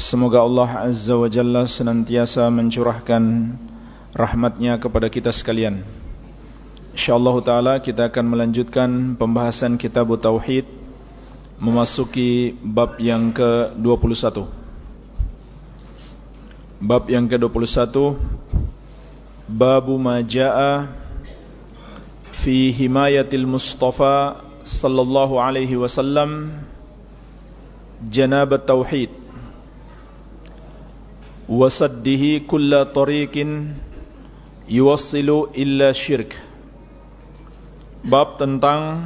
Semoga Allah Azza wa Jalla senantiasa mencurahkan rahmatnya kepada kita sekalian. InsyaAllah ta'ala kita akan melanjutkan pembahasan kitab Tauhid Memasuki bab yang ke-21 Bab yang ke-21 Babu maja'a Fi himayatil Mustafa Sallallahu alaihi wasallam Janabat Tauhid wasaddihi kulla tariqin yuwassilu illa syirk bab tentang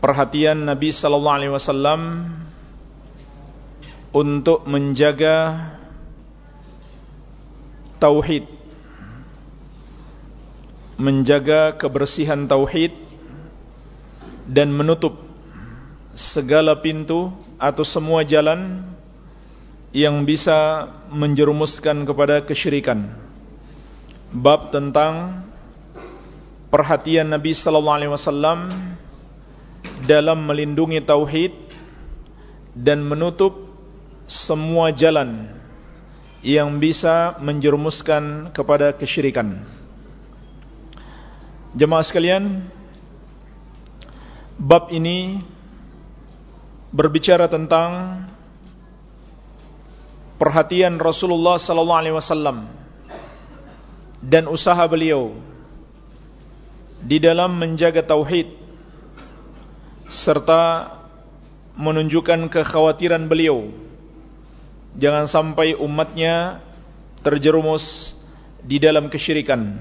perhatian Nabi sallallahu alaihi wasallam untuk menjaga tauhid. Menjaga kebersihan tauhid dan menutup segala pintu atau semua jalan yang bisa menjerumuskan kepada kesyirikan. Bab tentang perhatian Nabi sallallahu alaihi wasallam dalam melindungi tauhid dan menutup semua jalan yang bisa menjerumuskan kepada kesyirikan. Jemaah sekalian, bab ini berbicara tentang perhatian Rasulullah sallallahu alaihi wasallam dan usaha beliau di dalam menjaga tauhid serta menunjukkan kekhawatiran beliau. Jangan sampai umatnya terjerumus di dalam kesyirikan.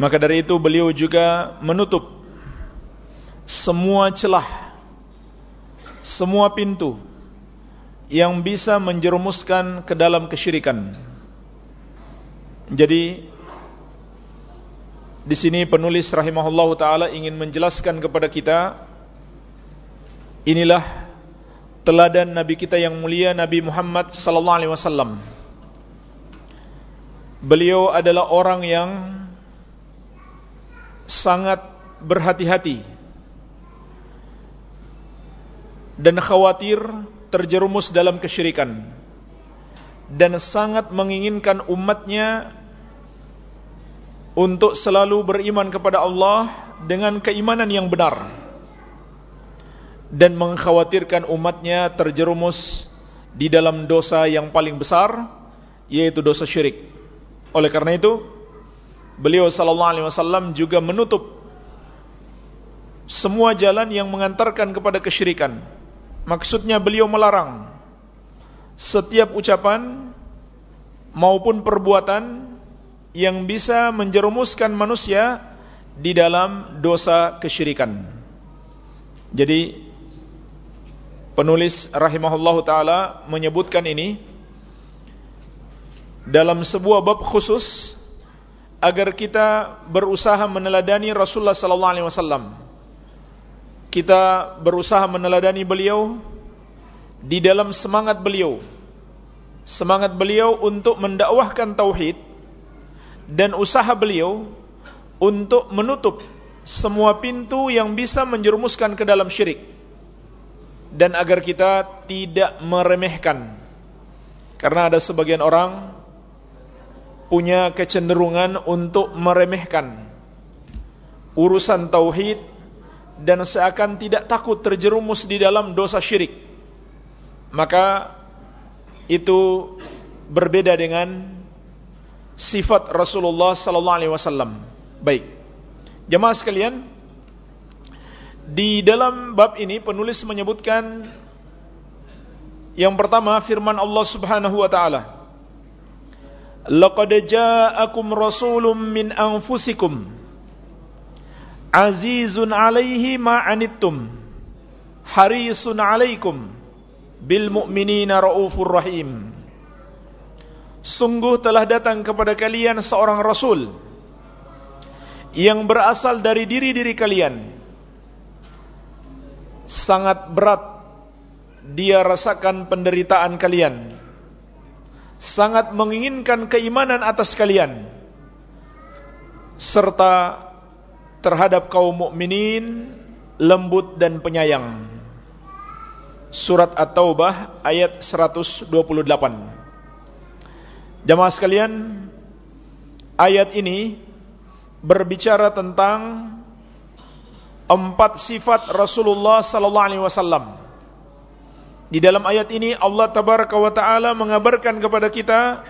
Maka dari itu beliau juga menutup semua celah semua pintu yang bisa menjerumuskan ke dalam kesyirikan. Jadi di sini penulis rahimahullahu taala ingin menjelaskan kepada kita inilah teladan nabi kita yang mulia Nabi Muhammad sallallahu alaihi wasallam. Beliau adalah orang yang sangat berhati-hati dan khawatir terjerumus dalam kesyirikan dan sangat menginginkan umatnya untuk selalu beriman kepada Allah dengan keimanan yang benar dan mengkhawatirkan umatnya terjerumus di dalam dosa yang paling besar yaitu dosa syirik. Oleh karena itu, beliau sallallahu alaihi wasallam juga menutup semua jalan yang mengantarkan kepada kesyirikan Maksudnya beliau melarang setiap ucapan maupun perbuatan yang bisa menjerumuskan manusia di dalam dosa kesyirikan. Jadi penulis rahimahullahu taala menyebutkan ini dalam sebuah bab khusus agar kita berusaha meneladani Rasulullah sallallahu alaihi wasallam kita berusaha meneladani beliau di dalam semangat beliau. Semangat beliau untuk mendakwahkan tauhid dan usaha beliau untuk menutup semua pintu yang bisa menjerumuskan ke dalam syirik. Dan agar kita tidak meremehkan. Karena ada sebagian orang punya kecenderungan untuk meremehkan urusan tauhid dan seakan tidak takut terjerumus di dalam dosa syirik. Maka itu berbeda dengan sifat Rasulullah sallallahu alaihi wasallam. Baik. Jemaah sekalian di dalam bab ini penulis menyebutkan yang pertama firman Allah Subhanahu wa taala. Laqad ja'akum rasulun min anfusikum azizun alaihi ma anittum harisun alaikum bil mu'minina raufur rahim. Sungguh telah datang kepada kalian seorang rasul yang berasal dari diri-diri kalian. Sangat berat dia rasakan penderitaan kalian. Sangat menginginkan keimanan atas kalian serta terhadap kaum mukminin lembut dan penyayang. Surat At-Taubah ayat 128. Jamaah sekalian, ayat ini berbicara tentang empat sifat Rasulullah sallallahu alaihi wasallam. Di dalam ayat ini Allah tabaraka wa taala mengabarkan kepada kita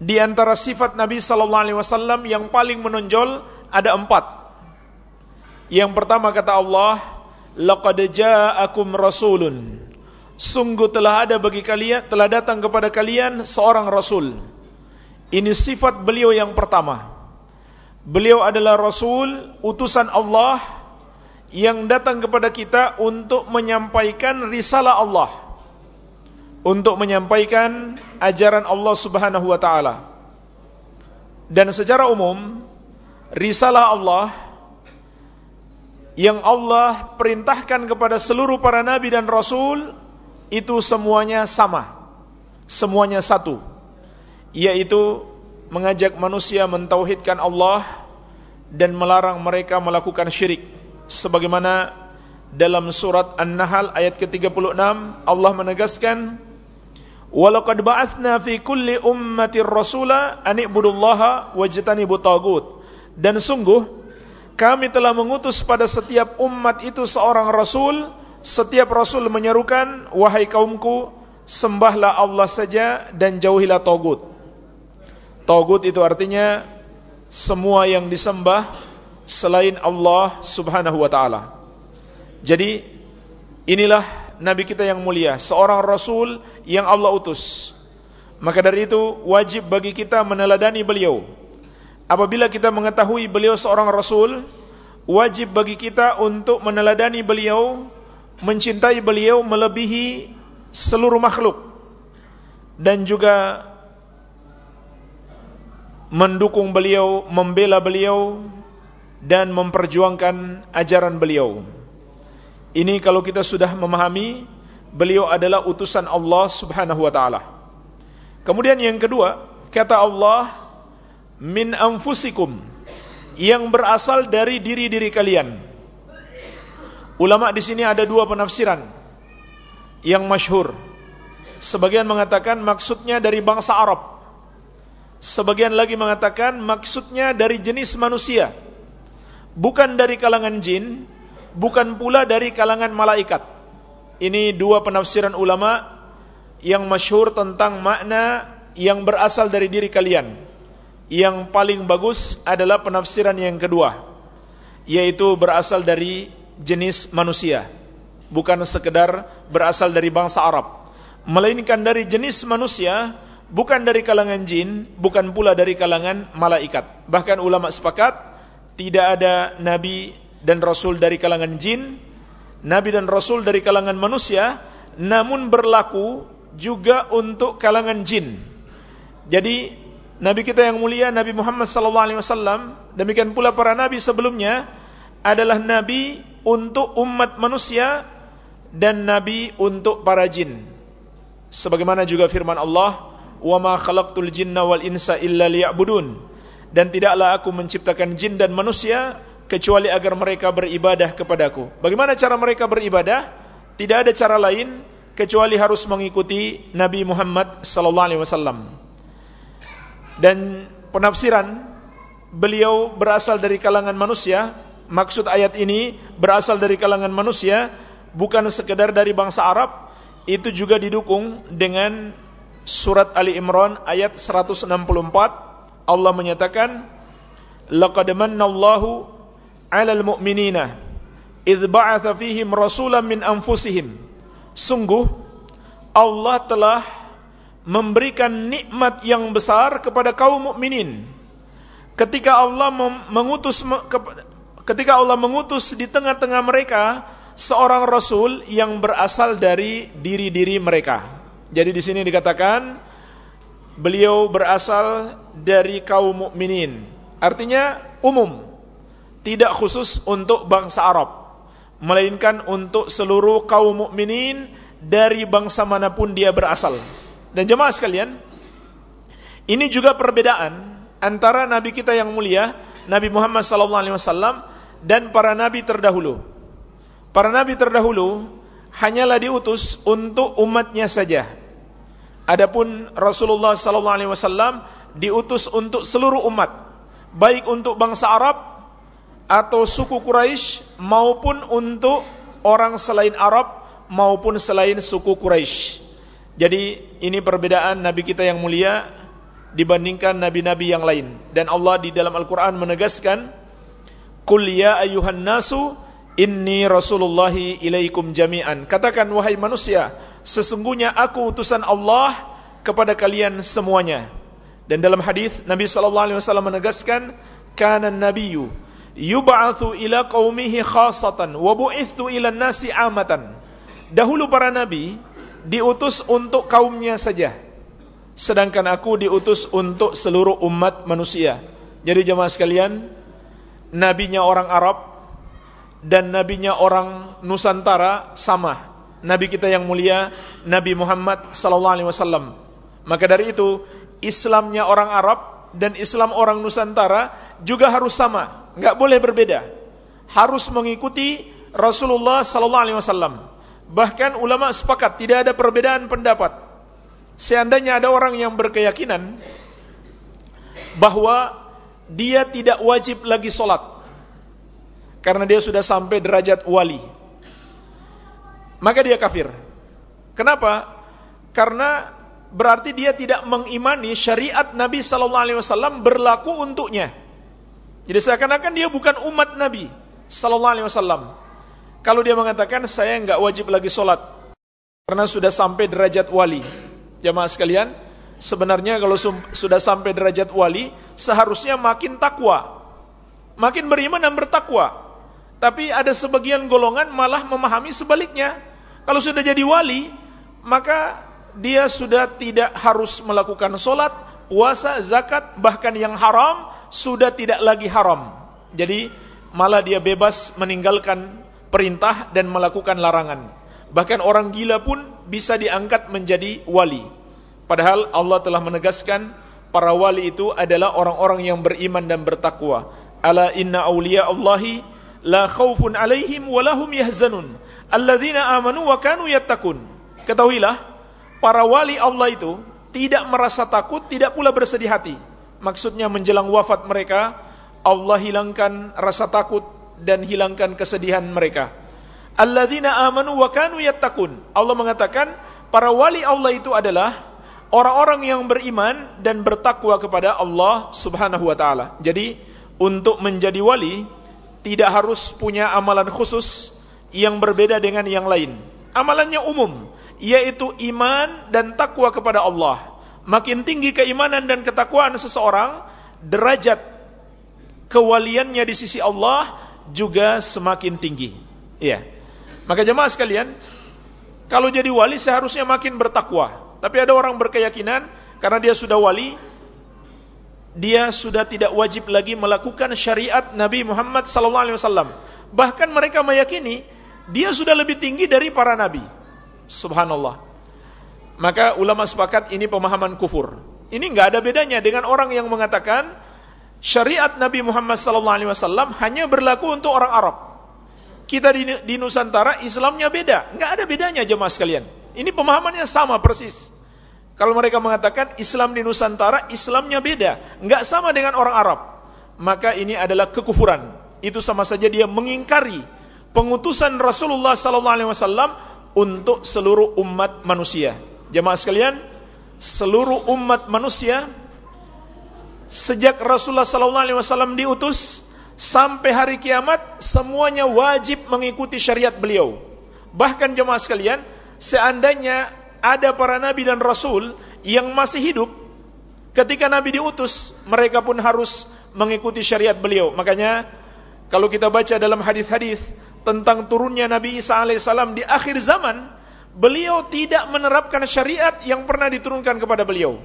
di antara sifat Nabi sallallahu alaihi wasallam yang paling menonjol ada empat. Yang pertama kata Allah, laqad ja'akum rasulun. Sungguh telah ada bagi kalian telah datang kepada kalian seorang rasul. Ini sifat beliau yang pertama. Beliau adalah rasul utusan Allah yang datang kepada kita untuk menyampaikan risalah Allah. Untuk menyampaikan ajaran Allah Subhanahu wa taala. Dan secara umum risalah Allah yang Allah perintahkan kepada seluruh para nabi dan rasul itu semuanya sama. Semuanya satu. Yaitu mengajak manusia mentauhidkan Allah dan melarang mereka melakukan syirik. Sebagaimana dalam surat An-Nahl ayat ke-36 Allah menegaskan Walaqad ba'athna fi kulli ummatir rasula an ibudullaha wajtanibut tagut. Dan sungguh kami telah mengutus pada setiap umat itu seorang rasul, setiap rasul menyerukan, wahai kaumku, sembahlah Allah saja dan jauhilah togut. Togut itu artinya semua yang disembah selain Allah Subhanahu wa taala. Jadi inilah nabi kita yang mulia, seorang rasul yang Allah utus. Maka dari itu wajib bagi kita meneladani beliau apabila kita mengetahui beliau seorang rasul, wajib bagi kita untuk meneladani beliau, mencintai beliau melebihi seluruh makhluk dan juga mendukung beliau, membela beliau dan memperjuangkan ajaran beliau. Ini kalau kita sudah memahami beliau adalah utusan Allah Subhanahu wa taala. Kemudian yang kedua, kata Allah min anfusikum yang berasal dari diri-diri kalian. Ulama di sini ada dua penafsiran yang masyhur. Sebagian mengatakan maksudnya dari bangsa Arab. Sebagian lagi mengatakan maksudnya dari jenis manusia. Bukan dari kalangan jin, bukan pula dari kalangan malaikat. Ini dua penafsiran ulama yang masyhur tentang makna yang berasal dari diri kalian yang paling bagus adalah penafsiran yang kedua yaitu berasal dari jenis manusia. Bukan sekedar berasal dari bangsa Arab. Melainkan dari jenis manusia bukan dari kalangan jin bukan pula dari kalangan malaikat. Bahkan ulama sepakat tidak ada nabi dan rasul dari kalangan jin nabi dan rasul dari kalangan manusia namun berlaku juga untuk kalangan jin. Jadi Nabi kita yang mulia Nabi Muhammad sallallahu alaihi wasallam demikian pula para nabi sebelumnya adalah nabi untuk umat manusia dan nabi untuk para jin. Sebagaimana juga firman Allah, "Wa ma khalaqtul jinna wal insa illa liya'budun." Dan tidaklah aku menciptakan jin dan manusia kecuali agar mereka beribadah kepadaku. Bagaimana cara mereka beribadah? Tidak ada cara lain kecuali harus mengikuti Nabi Muhammad sallallahu alaihi wasallam dan penafsiran beliau berasal dari kalangan manusia. Maksud ayat ini berasal dari kalangan manusia bukan sekedar dari bangsa Arab. Itu juga didukung dengan surat Ali Imran ayat 164 Allah menyatakan laqad mannallahu 'alal mu'minina idh ba'atha fihim rasulan min anfusihim. Sungguh Allah telah memberikan nikmat yang besar kepada kaum mukminin. Ketika Allah mengutus ketika Allah mengutus di tengah-tengah mereka seorang rasul yang berasal dari diri-diri mereka. Jadi di sini dikatakan beliau berasal dari kaum mukminin. Artinya umum, tidak khusus untuk bangsa Arab, melainkan untuk seluruh kaum mukminin dari bangsa mana pun dia berasal. Dan jemaah sekalian, ini juga perbedaan antara nabi kita yang mulia, Nabi Muhammad SAW dan para nabi terdahulu. Para nabi terdahulu hanyalah diutus untuk umatnya saja. Adapun Rasulullah SAW diutus untuk seluruh umat, baik untuk bangsa Arab atau suku Quraisy maupun untuk orang selain Arab maupun selain suku Quraisy. Jadi ini perbedaan nabi kita yang mulia dibandingkan nabi-nabi yang lain dan Allah di dalam Al-Qur'an menegaskan Qul ya ayuhan nasu inni rasulullahi ilaikum jami'an. Katakan wahai manusia, sesungguhnya aku utusan Allah kepada kalian semuanya. Dan dalam hadis Nabi sallallahu alaihi wasallam menegaskan, kana nabiyyu yub'atsu ila qaumihi khassatan wa bu'itsu ila nasi amatan. Dahulu para nabi diutus untuk kaumnya saja. Sedangkan aku diutus untuk seluruh umat manusia. Jadi jemaah sekalian, nabinya orang Arab dan nabinya orang Nusantara sama. Nabi kita yang mulia Nabi Muhammad sallallahu alaihi wasallam. Maka dari itu Islamnya orang Arab dan Islam orang Nusantara juga harus sama, enggak boleh berbeda. Harus mengikuti Rasulullah sallallahu alaihi wasallam. Bahkan ulama sepakat tidak ada perbedaan pendapat. Seandainya ada orang yang berkeyakinan bahwa dia tidak wajib lagi sholat karena dia sudah sampai derajat wali maka dia kafir kenapa? karena berarti dia tidak mengimani syariat Nabi Sallallahu Alaihi Wasallam berlaku untuknya jadi seakan-akan dia bukan umat Nabi Sallallahu Alaihi Wasallam kalau dia mengatakan saya nggak wajib lagi sholat karena sudah sampai derajat wali jamaah sekalian sebenarnya kalau sudah sampai derajat wali, seharusnya makin takwa. Makin beriman dan bertakwa. Tapi ada sebagian golongan malah memahami sebaliknya. Kalau sudah jadi wali, maka dia sudah tidak harus melakukan solat, puasa, zakat, bahkan yang haram sudah tidak lagi haram. Jadi malah dia bebas meninggalkan perintah dan melakukan larangan. Bahkan orang gila pun bisa diangkat menjadi wali. Padahal Allah telah menegaskan para wali itu adalah orang-orang yang beriman dan bertakwa. Ala inna awliya Allahi la khawfun alaihim wa lahum yahzanun. Alladzina amanu wa kanu yattaqun. Ketahuilah, para wali Allah itu tidak merasa takut, tidak pula bersedih hati. Maksudnya menjelang wafat mereka, Allah hilangkan rasa takut dan hilangkan kesedihan mereka. Alladzina amanu wa kanu yattaqun. Allah mengatakan, para wali Allah itu adalah orang-orang yang beriman dan bertakwa kepada Allah Subhanahu wa taala. Jadi, untuk menjadi wali tidak harus punya amalan khusus yang berbeda dengan yang lain. Amalannya umum, yaitu iman dan takwa kepada Allah. Makin tinggi keimanan dan ketakwaan seseorang, derajat kewaliannya di sisi Allah juga semakin tinggi. Iya. Maka jemaah sekalian, kalau jadi wali seharusnya makin bertakwa. Tapi ada orang berkeyakinan karena dia sudah wali, dia sudah tidak wajib lagi melakukan syariat Nabi Muhammad SAW. Bahkan mereka meyakini dia sudah lebih tinggi dari para nabi. Subhanallah. Maka ulama sepakat ini pemahaman kufur. Ini nggak ada bedanya dengan orang yang mengatakan syariat Nabi Muhammad SAW hanya berlaku untuk orang Arab. Kita di, di Nusantara Islamnya beda, nggak ada bedanya jemaah sekalian. Ini pemahamannya sama persis. Kalau mereka mengatakan Islam di Nusantara, Islamnya beda, nggak sama dengan orang Arab, maka ini adalah kekufuran. Itu sama saja dia mengingkari pengutusan Rasulullah wasallam untuk seluruh umat manusia. Jemaah sekalian, seluruh umat manusia sejak Rasulullah sallallahu alaihi wasallam diutus sampai hari kiamat semuanya wajib mengikuti syariat beliau. Bahkan jemaah sekalian, seandainya ada para nabi dan rasul yang masih hidup ketika nabi diutus mereka pun harus mengikuti syariat beliau makanya kalau kita baca dalam hadis-hadis tentang turunnya Nabi Isa alaihissalam di akhir zaman, beliau tidak menerapkan syariat yang pernah diturunkan kepada beliau,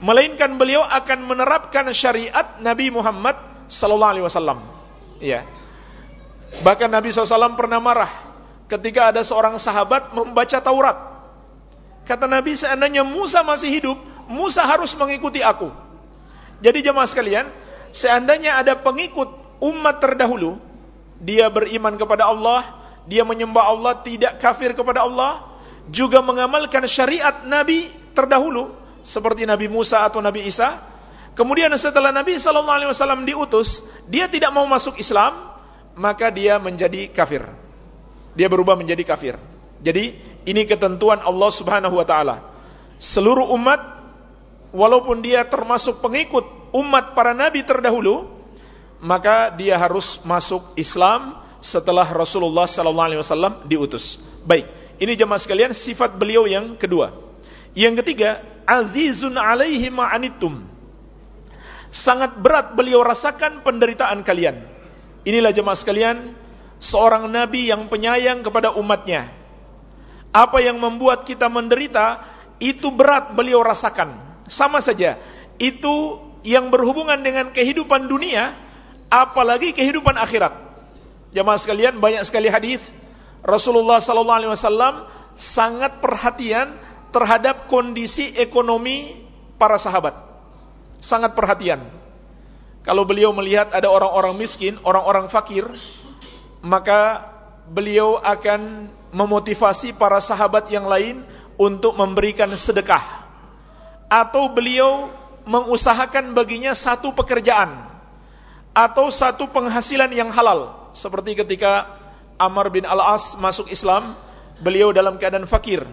melainkan beliau akan menerapkan syariat Nabi Muhammad sallallahu alaihi wasallam. Ya. Bahkan Nabi SAW pernah marah ketika ada seorang sahabat membaca Taurat. Kata Nabi, seandainya Musa masih hidup, Musa harus mengikuti aku. Jadi jemaah sekalian, seandainya ada pengikut umat terdahulu, dia beriman kepada Allah, dia menyembah Allah, tidak kafir kepada Allah, juga mengamalkan syariat Nabi terdahulu, seperti Nabi Musa atau Nabi Isa. Kemudian setelah Nabi SAW diutus, dia tidak mau masuk Islam, maka dia menjadi kafir. Dia berubah menjadi kafir. Jadi ini ketentuan Allah Subhanahu wa taala. Seluruh umat walaupun dia termasuk pengikut umat para nabi terdahulu, maka dia harus masuk Islam setelah Rasulullah sallallahu alaihi wasallam diutus. Baik, ini jemaah sekalian sifat beliau yang kedua. Yang ketiga, azizun alaihi ma'anittum. Sangat berat beliau rasakan penderitaan kalian. Inilah jemaah sekalian, seorang nabi yang penyayang kepada umatnya. Apa yang membuat kita menderita, itu berat beliau rasakan. Sama saja, itu yang berhubungan dengan kehidupan dunia, apalagi kehidupan akhirat. Jemaah sekalian, banyak sekali hadis Rasulullah sallallahu alaihi wasallam sangat perhatian terhadap kondisi ekonomi para sahabat. Sangat perhatian. Kalau beliau melihat ada orang-orang miskin, orang-orang fakir, maka beliau akan memotivasi para sahabat yang lain untuk memberikan sedekah. Atau beliau mengusahakan baginya satu pekerjaan atau satu penghasilan yang halal. Seperti ketika Amr bin Al-As masuk Islam, beliau dalam keadaan fakir.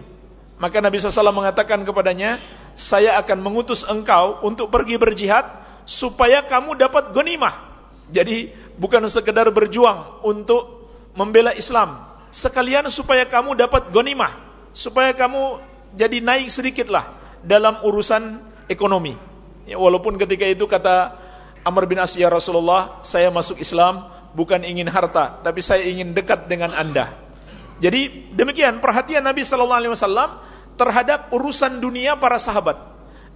Maka Nabi SAW mengatakan kepadanya, saya akan mengutus engkau untuk pergi berjihad supaya kamu dapat ghanimah. Jadi bukan sekedar berjuang untuk membela Islam, sekalian supaya kamu dapat ghanimah, supaya kamu jadi naik sedikitlah dalam urusan ekonomi. Ya, walaupun ketika itu kata Amr bin As ya Rasulullah, saya masuk Islam bukan ingin harta, tapi saya ingin dekat dengan Anda. Jadi demikian perhatian Nabi sallallahu alaihi wasallam terhadap urusan dunia para sahabat.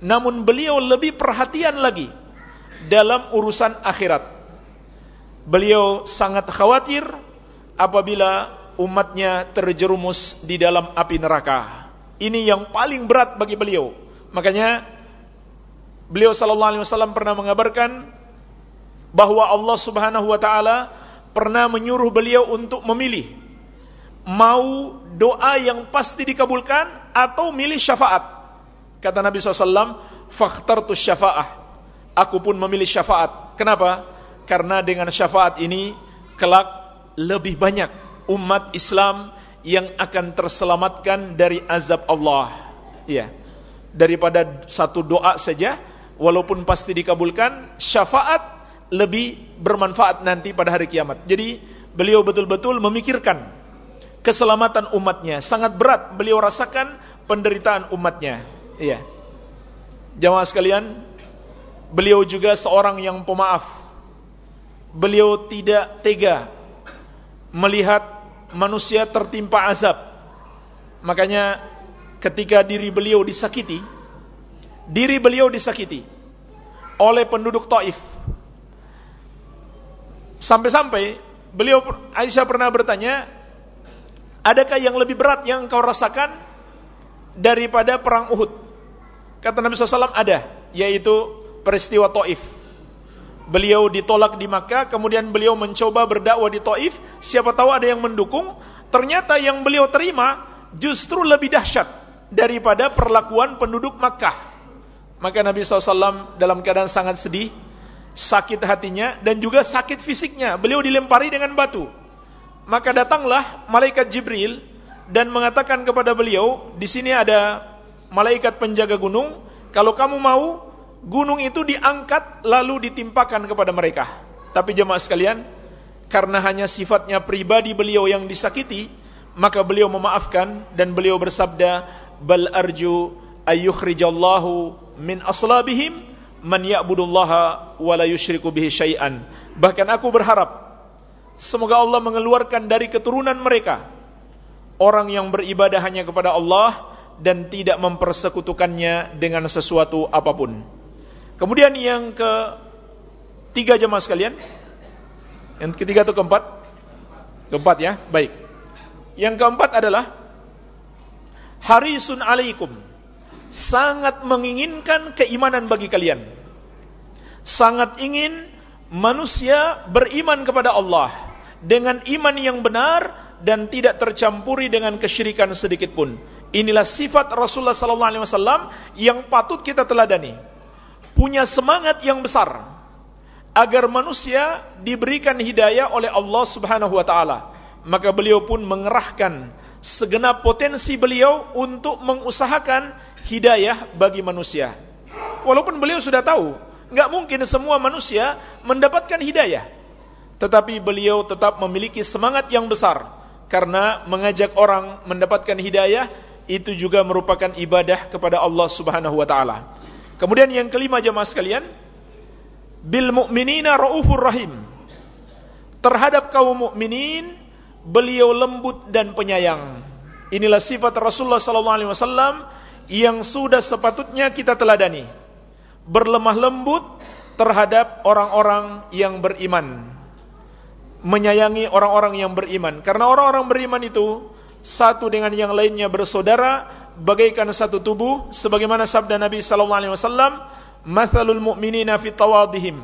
Namun beliau lebih perhatian lagi dalam urusan akhirat. Beliau sangat khawatir apabila umatnya terjerumus di dalam api neraka. Ini yang paling berat bagi beliau. Makanya beliau sallallahu alaihi wasallam pernah mengabarkan bahwa Allah Subhanahu wa taala pernah menyuruh beliau untuk memilih mau doa yang pasti dikabulkan atau milih syafaat. Kata Nabi SAW, fakhtartu syafa'ah aku pun memilih syafaat. Kenapa? Karena dengan syafaat ini kelak lebih banyak umat Islam yang akan terselamatkan dari azab Allah. Ya. Daripada satu doa saja walaupun pasti dikabulkan, syafaat lebih bermanfaat nanti pada hari kiamat. Jadi beliau betul-betul memikirkan keselamatan umatnya. Sangat berat beliau rasakan penderitaan umatnya. Iya. Jamaah sekalian, Beliau juga seorang yang pemaaf. Beliau tidak tega melihat manusia tertimpa azab. Makanya ketika diri beliau disakiti, diri beliau disakiti oleh penduduk Taif. Sampai-sampai beliau Aisyah pernah bertanya, adakah yang lebih berat yang kau rasakan daripada perang Uhud? Kata Nabi SAW ada, yaitu peristiwa Taif. Beliau ditolak di Makkah, kemudian beliau mencoba berdakwah di Taif. Siapa tahu ada yang mendukung, ternyata yang beliau terima justru lebih dahsyat daripada perlakuan penduduk Makkah. Maka Nabi SAW dalam keadaan sangat sedih, sakit hatinya dan juga sakit fisiknya. Beliau dilempari dengan batu. Maka datanglah malaikat Jibril dan mengatakan kepada beliau, di sini ada malaikat penjaga gunung, kalau kamu mau gunung itu diangkat lalu ditimpakan kepada mereka. Tapi jemaah sekalian, karena hanya sifatnya pribadi beliau yang disakiti, maka beliau memaafkan dan beliau bersabda, "Bal arju ayyukhrijallahu min aslabihim man ya'budullaha wa la yusyriku bihi syai'an." Bahkan aku berharap Semoga Allah mengeluarkan dari keturunan mereka orang yang beribadah hanya kepada Allah dan tidak mempersekutukannya dengan sesuatu apa pun. Kemudian yang ke tiga jemaah sekalian, yang ketiga atau keempat? Keempat ya, baik. Yang keempat adalah harisun alaikum, sangat menginginkan keimanan bagi kalian. Sangat ingin manusia beriman kepada Allah dengan iman yang benar dan tidak tercampuri dengan kesyirikan sedikit pun. Inilah sifat Rasulullah sallallahu alaihi wasallam yang patut kita teladani. Punya semangat yang besar agar manusia diberikan hidayah oleh Allah Subhanahu wa taala. Maka beliau pun mengerahkan segenap potensi beliau untuk mengusahakan hidayah bagi manusia. Walaupun beliau sudah tahu, nggak mungkin semua manusia mendapatkan hidayah. Tetapi beliau tetap memiliki semangat yang besar karena mengajak orang mendapatkan hidayah itu juga merupakan ibadah kepada Allah Subhanahu wa taala. Kemudian yang kelima jemaah sekalian, bil mu'minina raufur rahim. Terhadap kaum mukminin beliau lembut dan penyayang. Inilah sifat Rasulullah sallallahu alaihi wasallam yang sudah sepatutnya kita teladani. Berlemah lembut terhadap orang-orang yang beriman. Menyayangi orang-orang yang beriman. Karena orang-orang beriman itu satu dengan yang lainnya bersaudara bagaikan satu tubuh sebagaimana sabda Nabi sallallahu alaihi wasallam mathalul mu'minina fi tawadihim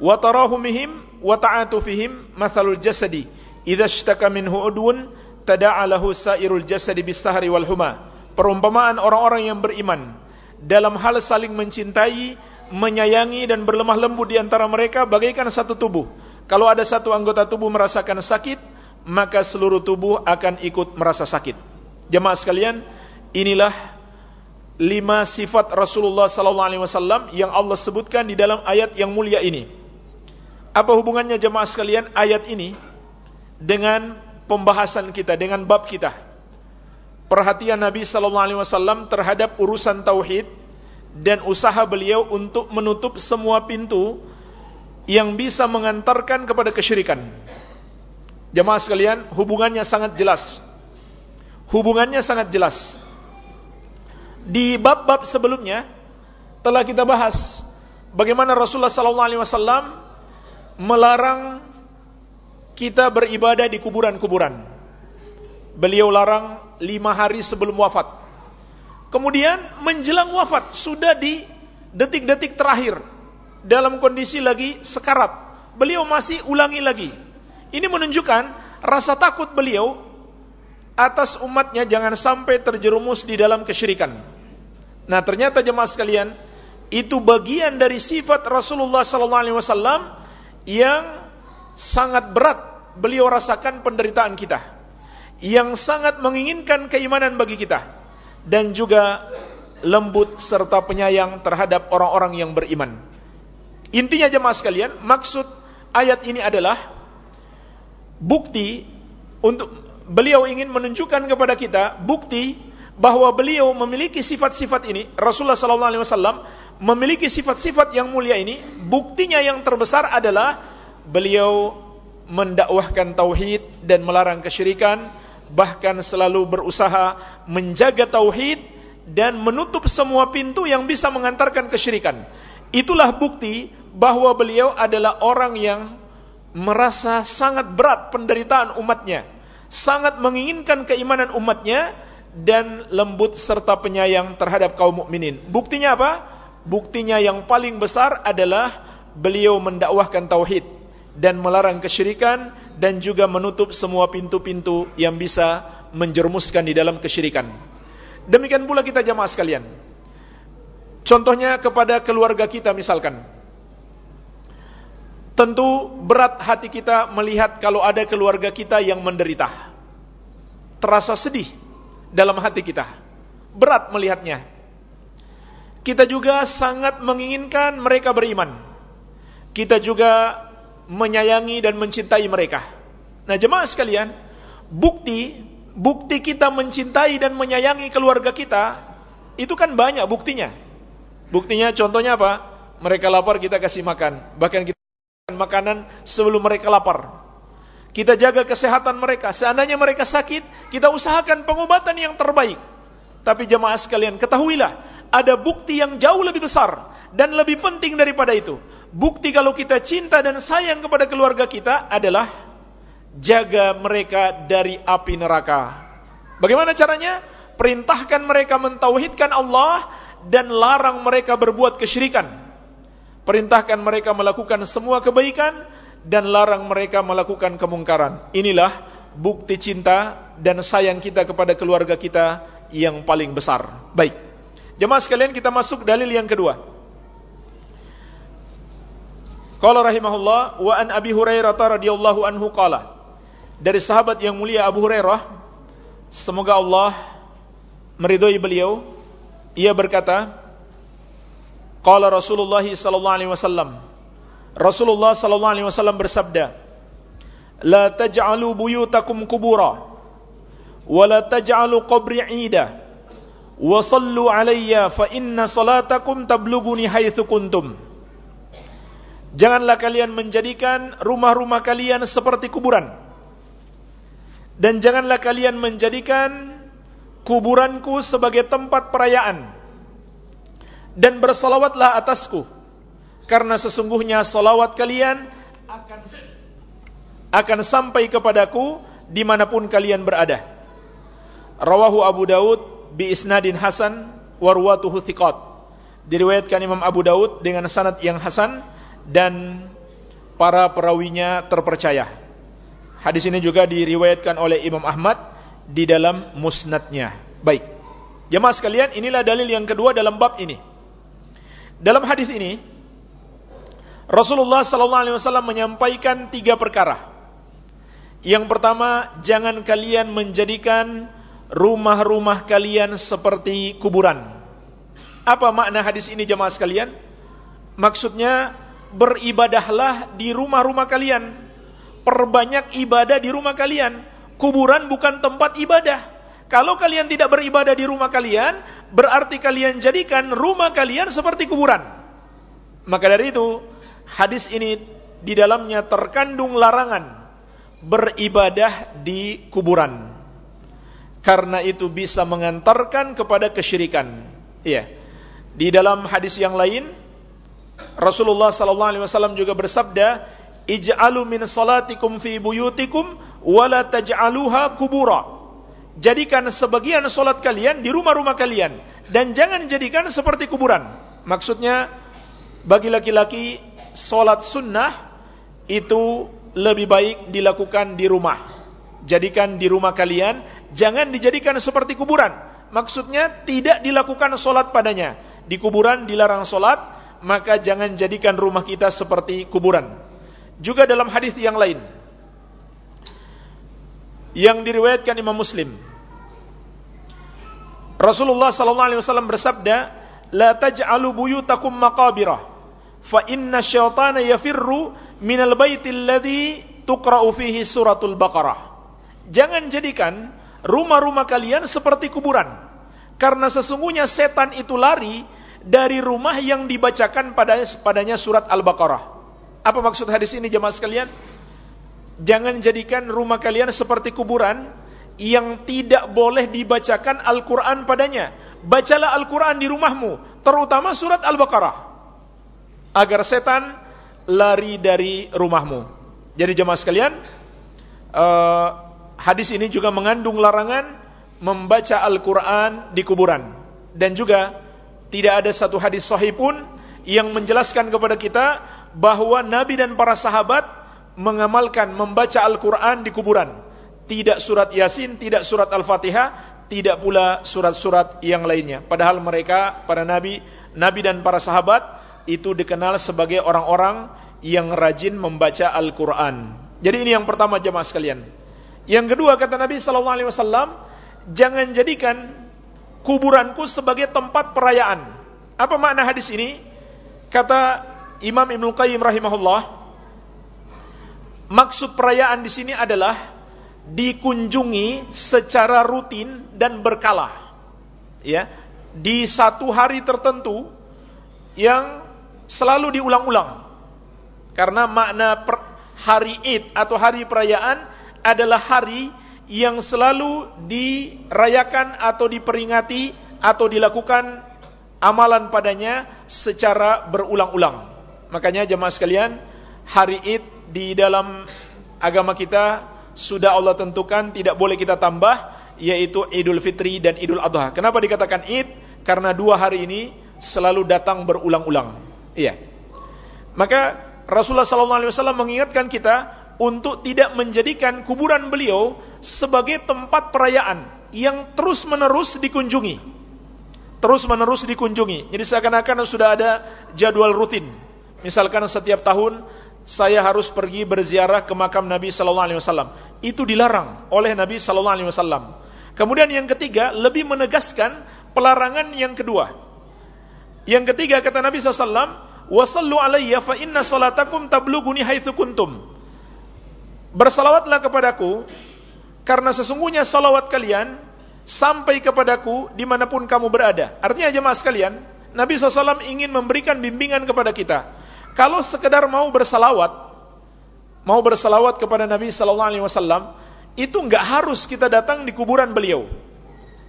wa tarahumihim wa ta'atufihim mathalul jasadi idza ishtaka minhu udwun tada'a sairul jasadi bis-sahri wal huma perumpamaan orang-orang yang beriman dalam hal saling mencintai menyayangi dan berlemah lembut di antara mereka bagaikan satu tubuh kalau ada satu anggota tubuh merasakan sakit maka seluruh tubuh akan ikut merasa sakit. Jemaah sekalian, inilah lima sifat Rasulullah sallallahu alaihi wasallam yang Allah sebutkan di dalam ayat yang mulia ini. Apa hubungannya jemaah sekalian ayat ini dengan pembahasan kita, dengan bab kita? Perhatian Nabi sallallahu alaihi wasallam terhadap urusan tauhid dan usaha beliau untuk menutup semua pintu yang bisa mengantarkan kepada kesyirikan. Jemaah sekalian, hubungannya sangat jelas. Hubungannya sangat jelas. Di bab-bab sebelumnya telah kita bahas bagaimana Rasulullah sallallahu alaihi wasallam melarang kita beribadah di kuburan-kuburan. Beliau larang lima hari sebelum wafat. Kemudian menjelang wafat sudah di detik-detik terakhir dalam kondisi lagi sekarat. Beliau masih ulangi lagi ini menunjukkan rasa takut beliau atas umatnya jangan sampai terjerumus di dalam kesyirikan. Nah, ternyata jemaah sekalian, itu bagian dari sifat Rasulullah sallallahu alaihi wasallam yang sangat berat beliau rasakan penderitaan kita. Yang sangat menginginkan keimanan bagi kita dan juga lembut serta penyayang terhadap orang-orang yang beriman. Intinya jemaah sekalian, maksud ayat ini adalah bukti untuk beliau ingin menunjukkan kepada kita bukti bahwa beliau memiliki sifat-sifat ini Rasulullah sallallahu alaihi wasallam memiliki sifat-sifat yang mulia ini buktinya yang terbesar adalah beliau mendakwahkan tauhid dan melarang kesyirikan bahkan selalu berusaha menjaga tauhid dan menutup semua pintu yang bisa mengantarkan kesyirikan itulah bukti bahwa beliau adalah orang yang merasa sangat berat penderitaan umatnya, sangat menginginkan keimanan umatnya dan lembut serta penyayang terhadap kaum mukminin. Buktinya apa? Buktinya yang paling besar adalah beliau mendakwahkan tauhid dan melarang kesyirikan dan juga menutup semua pintu-pintu yang bisa menjermuskan di dalam kesyirikan. Demikian pula kita jamaah sekalian. Contohnya kepada keluarga kita misalkan Tentu berat hati kita melihat kalau ada keluarga kita yang menderita. Terasa sedih dalam hati kita. Berat melihatnya. Kita juga sangat menginginkan mereka beriman. Kita juga menyayangi dan mencintai mereka. Nah, jemaah sekalian, bukti bukti kita mencintai dan menyayangi keluarga kita itu kan banyak buktinya. Buktinya contohnya apa? Mereka lapar kita kasih makan. Bahkan kita makanan sebelum mereka lapar. Kita jaga kesehatan mereka. Seandainya mereka sakit, kita usahakan pengobatan yang terbaik. Tapi jemaah sekalian, ketahuilah, ada bukti yang jauh lebih besar dan lebih penting daripada itu. Bukti kalau kita cinta dan sayang kepada keluarga kita adalah jaga mereka dari api neraka. Bagaimana caranya? Perintahkan mereka mentauhidkan Allah dan larang mereka berbuat kesyirikan. Perintahkan mereka melakukan semua kebaikan dan larang mereka melakukan kemungkaran. Inilah bukti cinta dan sayang kita kepada keluarga kita yang paling besar. Baik. Jemaah sekalian kita masuk dalil yang kedua. Qala rahimahullah wa an Abi Hurairah radhiyallahu anhu qala. Dari sahabat yang mulia Abu Hurairah semoga Allah meridhai beliau. Ia berkata Qala Rasulullah sallallahu alaihi wasallam. Rasulullah sallallahu alaihi wasallam bersabda La taj'alu buyutakum kubura wa la taj'alu qabri 'ida wa sallu alayya fa inna salatakum tablughuni haitsu kuntum Janganlah kalian menjadikan rumah-rumah kalian seperti kuburan. Dan janganlah kalian menjadikan kuburanku sebagai tempat perayaan. Dan bersalawatlah atasku. Karena sesungguhnya salawat kalian akan akan sampai kepadaku di mana pun kalian berada. Rawahu Abu Daud bi isnadin hasan warwatuhu thiqat. Diriwayatkan Imam Abu Daud dengan sanad yang hasan dan para perawinya terpercaya. Hadis ini juga diriwayatkan oleh Imam Ahmad di dalam musnadnya. Baik. Jemaah sekalian, inilah dalil yang kedua dalam bab ini. Dalam hadis ini, Rasulullah sallallahu alaihi wasallam menyampaikan tiga perkara. Yang pertama, jangan kalian menjadikan rumah-rumah kalian seperti kuburan. Apa makna hadis ini jemaah sekalian? Maksudnya beribadahlah di rumah-rumah kalian. Perbanyak ibadah di rumah kalian. Kuburan bukan tempat ibadah. Kalau kalian tidak beribadah di rumah kalian, berarti kalian jadikan rumah kalian seperti kuburan. Maka dari itu, hadis ini di dalamnya terkandung larangan beribadah di kuburan. Karena itu bisa mengantarkan kepada kesyirikan. Iya. Di dalam hadis yang lain, Rasulullah sallallahu alaihi wasallam juga bersabda, "Ij'alu min salatikum fi buyutikum wa la taj'aluha kubura." Jadikan sebagian salat kalian di rumah-rumah kalian dan jangan jadikan seperti kuburan. Maksudnya bagi laki-laki salat sunnah itu lebih baik dilakukan di rumah. Jadikan di rumah kalian, jangan dijadikan seperti kuburan. Maksudnya tidak dilakukan solat padanya. Di kuburan dilarang solat, maka jangan jadikan rumah kita seperti kuburan. Juga dalam hadis yang lain yang diriwayatkan Imam Muslim. Rasulullah sallallahu alaihi wasallam bersabda, "La taj'alu buyutakum maqabira, fa inna syaitana yafirru minal baitil ladzi tuqra'u fihi suratul Baqarah." Jangan jadikan rumah-rumah kalian seperti kuburan. Karena sesungguhnya setan itu lari dari rumah yang dibacakan pada padanya surat Al-Baqarah. Apa maksud hadis ini jemaah sekalian? Jangan jadikan rumah kalian seperti kuburan yang tidak boleh dibacakan Al-Quran padanya. Bacalah Al-Quran di rumahmu, terutama surat Al-Baqarah. Agar setan lari dari rumahmu. Jadi jemaah sekalian, uh, hadis ini juga mengandung larangan membaca Al-Quran di kuburan. Dan juga tidak ada satu hadis sahih pun yang menjelaskan kepada kita bahwa Nabi dan para sahabat mengamalkan membaca Al-Quran di kuburan. Tidak surat Yasin, tidak surat Al-Fatihah, tidak pula surat-surat yang lainnya. Padahal mereka, para Nabi, Nabi dan para sahabat, itu dikenal sebagai orang-orang yang rajin membaca Al-Quran. Jadi ini yang pertama jemaah sekalian. Yang kedua kata Nabi Sallallahu Alaihi Wasallam, jangan jadikan kuburanku sebagai tempat perayaan. Apa makna hadis ini? Kata Imam Ibnu Qayyim rahimahullah, maksud perayaan di sini adalah dikunjungi secara rutin dan berkala. Ya, di satu hari tertentu yang selalu diulang-ulang. Karena makna hari Id atau hari perayaan adalah hari yang selalu dirayakan atau diperingati atau dilakukan amalan padanya secara berulang-ulang. Makanya jemaah sekalian, hari Id di dalam agama kita sudah Allah tentukan tidak boleh kita tambah yaitu Idul Fitri dan Idul Adha. Kenapa dikatakan Id? Karena dua hari ini selalu datang berulang-ulang. Iya. Maka Rasulullah SAW mengingatkan kita untuk tidak menjadikan kuburan beliau sebagai tempat perayaan yang terus-menerus dikunjungi. Terus-menerus dikunjungi. Jadi seakan-akan sudah ada jadwal rutin. Misalkan setiap tahun saya harus pergi berziarah ke makam Nabi sallallahu alaihi wasallam. Itu dilarang oleh Nabi sallallahu alaihi wasallam. Kemudian yang ketiga lebih menegaskan pelarangan yang kedua. Yang ketiga kata Nabi SAW, wasallu alayya fa inna salatakum tabluguni haitsu kuntum. Bersalawatlah kepadaku karena sesungguhnya salawat kalian sampai kepadaku di mana pun kamu berada. Artinya jemaah sekalian, Nabi SAW ingin memberikan bimbingan kepada kita. Kalau sekedar mau bersalawat, mau bersalawat kepada Nabi SAW, itu nggak harus kita datang di kuburan beliau.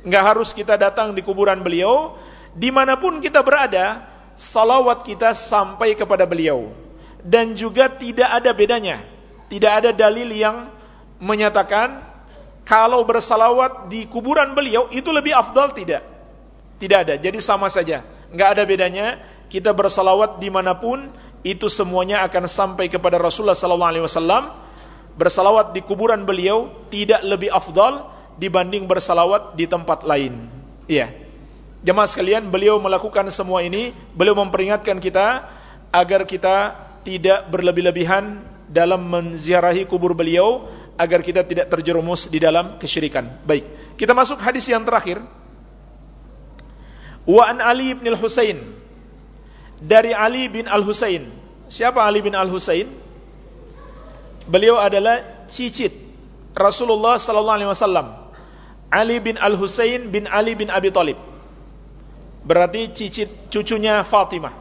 Nggak harus kita datang di kuburan beliau, di mana pun kita berada, salawat kita sampai kepada beliau dan juga tidak ada bedanya tidak ada dalil yang menyatakan kalau bersalawat di kuburan beliau itu lebih afdal tidak. Tidak ada. Jadi sama saja. Nggak ada bedanya kita bersalawat di mana pun itu semuanya akan sampai kepada Rasulullah SAW bersalawat di kuburan beliau tidak lebih afdal dibanding bersalawat di tempat lain. Iya. Jemaah sekalian, beliau melakukan semua ini, beliau memperingatkan kita agar kita tidak berlebih-lebihan dalam menziarahi kubur beliau agar kita tidak terjerumus di dalam kesyirikan. Baik, kita masuk hadis yang terakhir. Wa an Ali bin Al-Husain dari Ali bin Al-Husain. Siapa Ali bin Al-Husain? Beliau adalah cicit Rasulullah sallallahu alaihi wasallam. Ali bin Al-Husain bin Ali bin Abi Thalib berarti cicit cucunya Fatimah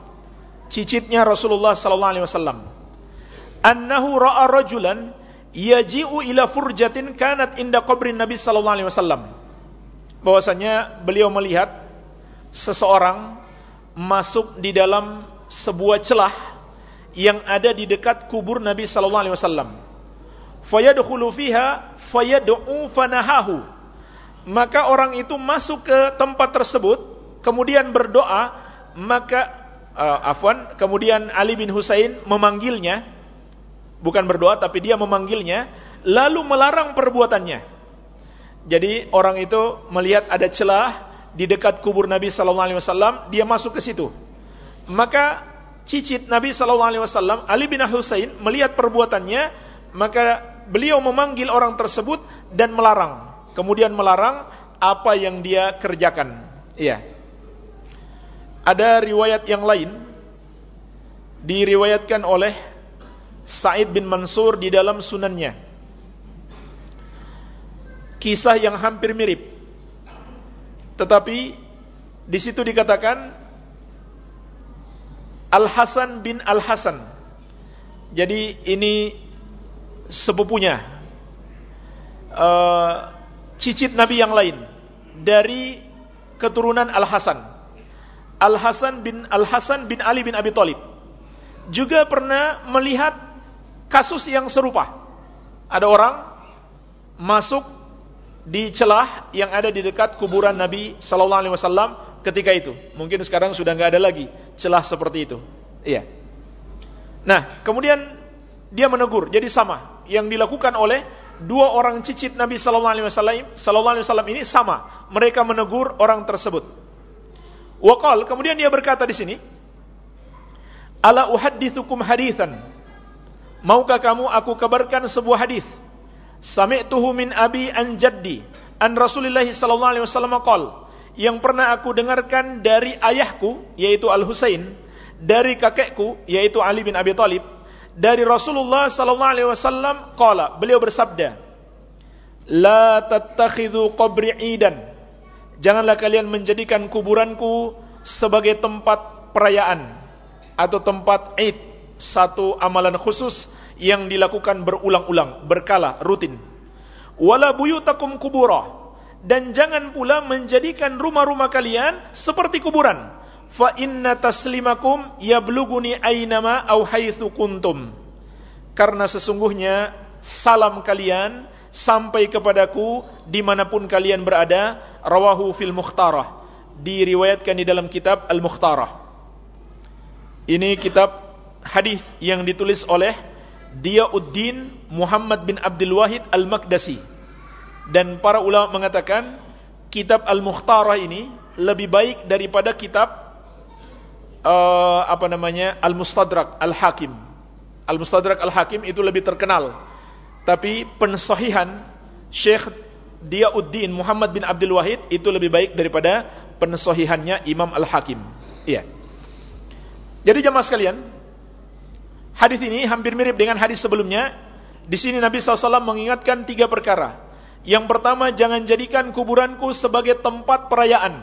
cicitnya Rasulullah sallallahu alaihi wasallam annahu ra'a rajulan yaji'u ila furjatin kanat inda qabrin Nabi sallallahu alaihi wasallam. Bahwasanya beliau melihat seseorang masuk di dalam sebuah celah yang ada di dekat kubur Nabi sallallahu alaihi wasallam. Fayadkhulu fiha fayad'u fanahahu. Maka orang itu masuk ke tempat tersebut kemudian berdoa, maka uh, afwan, kemudian Ali bin Husain memanggilnya, bukan berdoa tapi dia memanggilnya, lalu melarang perbuatannya. Jadi orang itu melihat ada celah di dekat kubur Nabi sallallahu alaihi wasallam, dia masuk ke situ. Maka cicit Nabi sallallahu alaihi wasallam, Ali bin Husain melihat perbuatannya, maka beliau memanggil orang tersebut dan melarang. Kemudian melarang apa yang dia kerjakan. Iya. Ada riwayat yang lain diriwayatkan oleh Sa'id bin Mansur di dalam sunannya. Kisah yang hampir mirip. Tetapi di situ dikatakan Al-Hasan bin Al-Hasan. Jadi ini sepupunya. Uh, cicit Nabi yang lain dari keturunan Al-Hasan. Al Hasan bin Al Hasan bin Ali bin Abi Thalib juga pernah melihat kasus yang serupa. Ada orang masuk di celah yang ada di dekat kuburan Nabi Sallallahu Alaihi Wasallam ketika itu. Mungkin sekarang sudah nggak ada lagi celah seperti itu. Iya. Nah, kemudian dia menegur. Jadi sama yang dilakukan oleh dua orang cicit Nabi Sallallahu Alaihi Wasallam. Sallallahu Alaihi Wasallam ini sama. Mereka menegur orang tersebut. Waqal kemudian dia berkata di sini, "Ala uhaddithukum hadithan?" Maukah kamu aku kabarkan sebuah hadis? Sami'tuhu min abi an jaddi an Rasulullah sallallahu alaihi wasallam qol yang pernah aku dengarkan dari ayahku yaitu Al Husain dari kakekku yaitu Ali bin Abi Thalib dari Rasulullah sallallahu alaihi wasallam qala beliau bersabda la tattakhidhu qabri idan Janganlah kalian menjadikan kuburanku sebagai tempat perayaan atau tempat Id, satu amalan khusus yang dilakukan berulang-ulang, berkala, rutin. Wala buyutakum kubura dan jangan pula menjadikan rumah-rumah kalian seperti kuburan. Fa inna taslimakum yabluguni aynama au haitsu kuntum. Karena sesungguhnya salam kalian sampai kepadaku di mana pun kalian berada. Rawahu fil Mukhtarah. Diriwayatkan di dalam kitab Al Mukhtarah. Ini kitab hadis yang ditulis oleh Diyauddin Muhammad bin Abdul Wahid Al-Makdasi. Dan para ulama mengatakan kitab Al-Mukhtarah ini lebih baik daripada kitab uh, apa namanya Al-Mustadrak Al-Hakim. Al-Mustadrak Al-Hakim itu lebih terkenal. Tapi pensahihan Syekh Diyauddin Muhammad bin Abdul Wahid itu lebih baik daripada pensahihannya Imam Al-Hakim. Iya. Jadi jemaah sekalian, hadis ini hampir mirip dengan hadis sebelumnya. Di sini Nabi SAW mengingatkan tiga perkara. Yang pertama, jangan jadikan kuburanku sebagai tempat perayaan.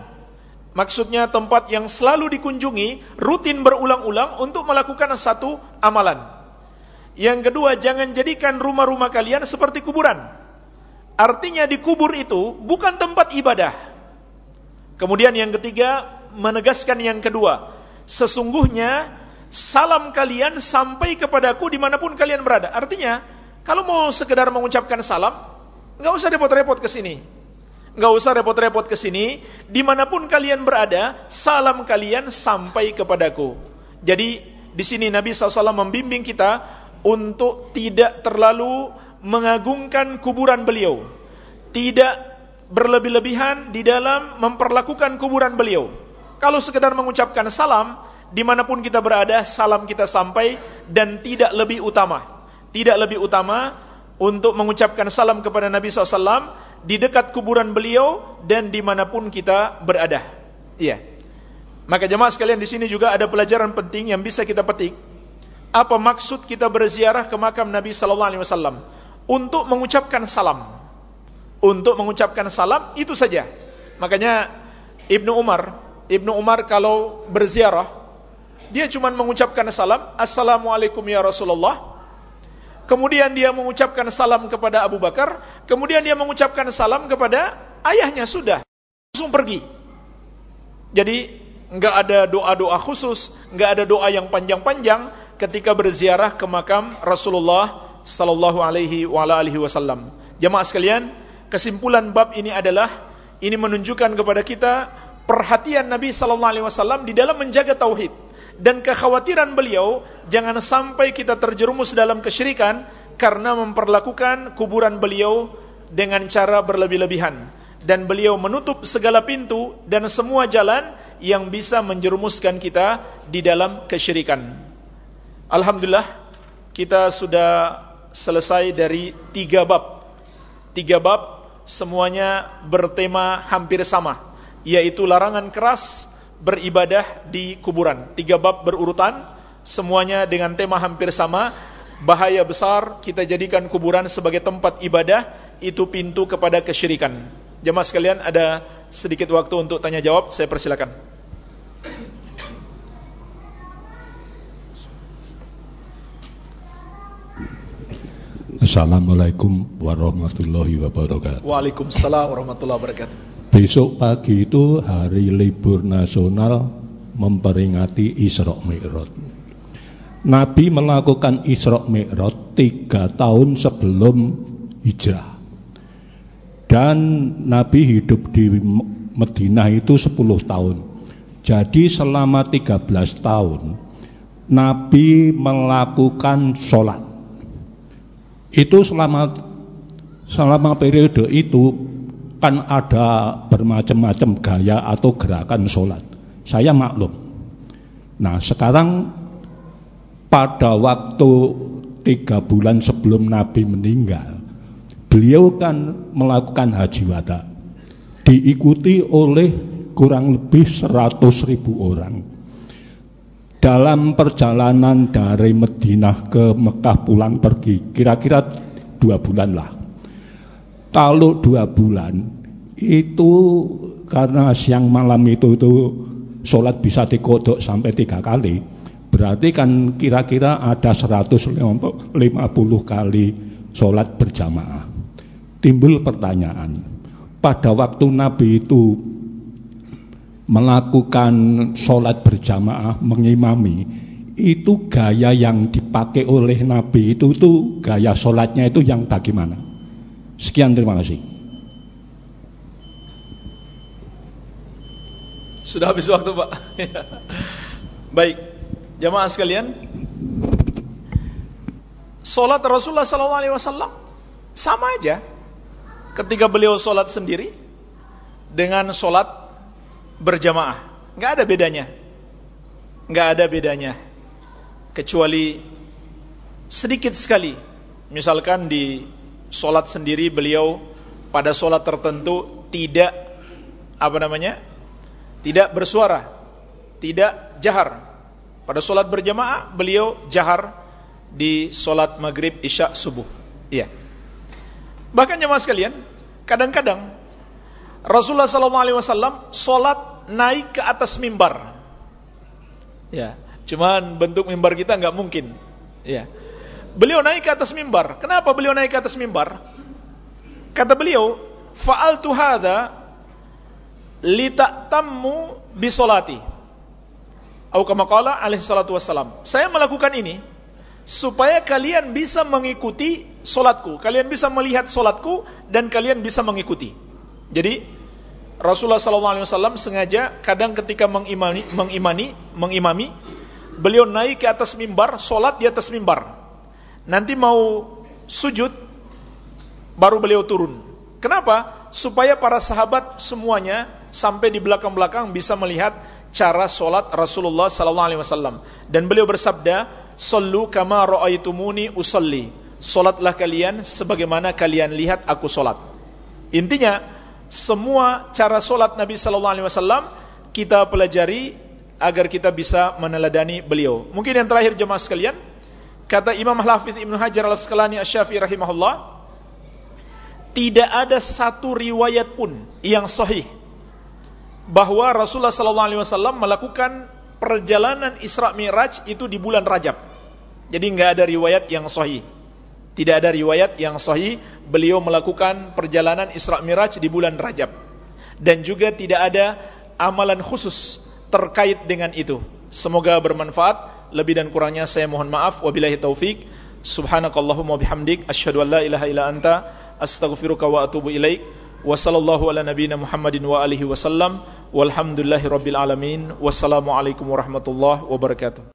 Maksudnya tempat yang selalu dikunjungi, rutin berulang-ulang untuk melakukan satu amalan. Yang kedua, jangan jadikan rumah-rumah kalian seperti kuburan. Artinya di kubur itu bukan tempat ibadah. Kemudian yang ketiga, menegaskan yang kedua, sesungguhnya salam kalian sampai kepadaku di mana pun kalian berada. Artinya, kalau mau sekedar mengucapkan salam, nggak usah repot-repot ke sini. Nggak usah repot-repot ke sini. Di mana pun kalian berada, salam kalian sampai kepadaku. Jadi, di sini Nabi SAW membimbing kita untuk tidak terlalu mengagungkan kuburan beliau. Tidak berlebih-lebihan di dalam memperlakukan kuburan beliau kalau sekedar mengucapkan salam, di mana pun kita berada, salam kita sampai dan tidak lebih utama. Tidak lebih utama untuk mengucapkan salam kepada Nabi SAW di dekat kuburan beliau dan di mana pun kita berada. Iya. Maka jemaah sekalian di sini juga ada pelajaran penting yang bisa kita petik. Apa maksud kita berziarah ke makam Nabi Sallallahu Alaihi Wasallam? Untuk mengucapkan salam. Untuk mengucapkan salam itu saja. Makanya Ibnu Umar Ibnu Umar kalau berziarah, dia cuma mengucapkan salam, Assalamualaikum ya Rasulullah. Kemudian dia mengucapkan salam kepada Abu Bakar, kemudian dia mengucapkan salam kepada ayahnya sudah, langsung pergi. Jadi nggak ada doa-doa khusus, nggak ada doa yang panjang-panjang ketika berziarah ke makam Rasulullah sallallahu alaihi wasallam. Jemaah sekalian, kesimpulan bab ini adalah ini menunjukkan kepada kita perhatian Nabi sallallahu alaihi wasallam di dalam menjaga tauhid dan kekhawatiran beliau jangan sampai kita terjerumus dalam kesyirikan karena memperlakukan kuburan beliau dengan cara berlebih-lebihan dan beliau menutup segala pintu dan semua jalan yang bisa menjerumuskan kita di dalam kesyirikan. Alhamdulillah kita sudah selesai dari tiga bab. Tiga bab semuanya bertema hampir sama yaitu larangan keras beribadah di kuburan. Tiga bab berurutan, semuanya dengan tema hampir sama. Bahaya besar kita jadikan kuburan sebagai tempat ibadah, itu pintu kepada kesyirikan. Jemaah sekalian, ada sedikit waktu untuk tanya jawab, saya persilakan. Assalamualaikum warahmatullahi wabarakatuh. Waalaikumsalam warahmatullahi wabarakatuh. Besok pagi itu hari libur nasional memperingati Isra Mi'raj. Nabi melakukan Isra Mi'raj tiga tahun sebelum hijrah. Dan Nabi hidup di Madinah itu 10 tahun. Jadi selama 13 tahun Nabi melakukan sholat. Itu selama selama periode itu kan ada bermacam-macam gaya atau gerakan sholat. Saya maklum. Nah sekarang pada waktu tiga bulan sebelum Nabi meninggal, beliau kan melakukan haji wada. Diikuti oleh kurang lebih seratus ribu orang. Dalam perjalanan dari Madinah ke Mekah pulang pergi, kira-kira dua bulan lah kalau dua bulan itu karena siang malam itu itu sholat bisa dikodok sampai tiga kali Berarti kan kira-kira ada 150 kali sholat berjamaah. Timbul pertanyaan, pada waktu Nabi itu melakukan sholat berjamaah mengimami, itu gaya yang dipakai oleh Nabi itu tuh gaya sholatnya itu yang bagaimana? Sekian terima kasih. Sudah habis waktu Pak. Baik, jamaah sekalian. Salat Rasulullah SAW sama aja. Ketika beliau salat sendiri dengan salat berjamaah, nggak ada bedanya, nggak ada bedanya, kecuali sedikit sekali. Misalkan di salat sendiri beliau pada salat tertentu tidak apa namanya tidak bersuara, tidak jahar. Pada solat berjamaah beliau jahar di solat maghrib, isya, subuh. Iya. Bahkan jemaah sekalian, kadang-kadang Rasulullah SAW solat naik ke atas mimbar. Ya, cuman bentuk mimbar kita nggak mungkin. Ya. Beliau naik ke atas mimbar. Kenapa beliau naik ke atas mimbar? Kata beliau, fa'altu hadza litaktammu bisolati. Atau kama qala alaihi salatu wassalam. Saya melakukan ini supaya kalian bisa mengikuti solatku. Kalian bisa melihat solatku dan kalian bisa mengikuti. Jadi Rasulullah SAW sengaja kadang ketika mengimani, mengimani, mengimami, beliau naik ke atas mimbar, solat di atas mimbar. Nanti mau sujud, baru beliau turun. Kenapa? Supaya para sahabat semuanya sampai di belakang-belakang bisa melihat cara solat Rasulullah sallallahu alaihi wasallam dan beliau bersabda sallu kama raaitumuni usalli solatlah kalian sebagaimana kalian lihat aku solat intinya semua cara solat Nabi sallallahu alaihi wasallam kita pelajari agar kita bisa meneladani beliau mungkin yang terakhir jemaah sekalian kata Imam Hafiz Ibnu Hajar Al-Asqalani Asy-Syafi'i rahimahullah tidak ada satu riwayat pun yang sahih bahwa Rasulullah SAW melakukan perjalanan Isra Mi'raj itu di bulan Rajab. Jadi nggak ada riwayat yang sahih. Tidak ada riwayat yang sahih beliau melakukan perjalanan Isra Mi'raj di bulan Rajab. Dan juga tidak ada amalan khusus terkait dengan itu. Semoga bermanfaat. Lebih dan kurangnya saya mohon maaf. Wabillahi taufik. Subhanakallahumma bihamdik asyhadu an la ilaha illa anta astaghfiruka wa atubu ilaik. Wa sallallahu ala nabiyyina Muhammadin wa alihi wasallam. Walhamdulillahi rabbil alamin. Wassalamualaikum warahmatullahi wabarakatuh.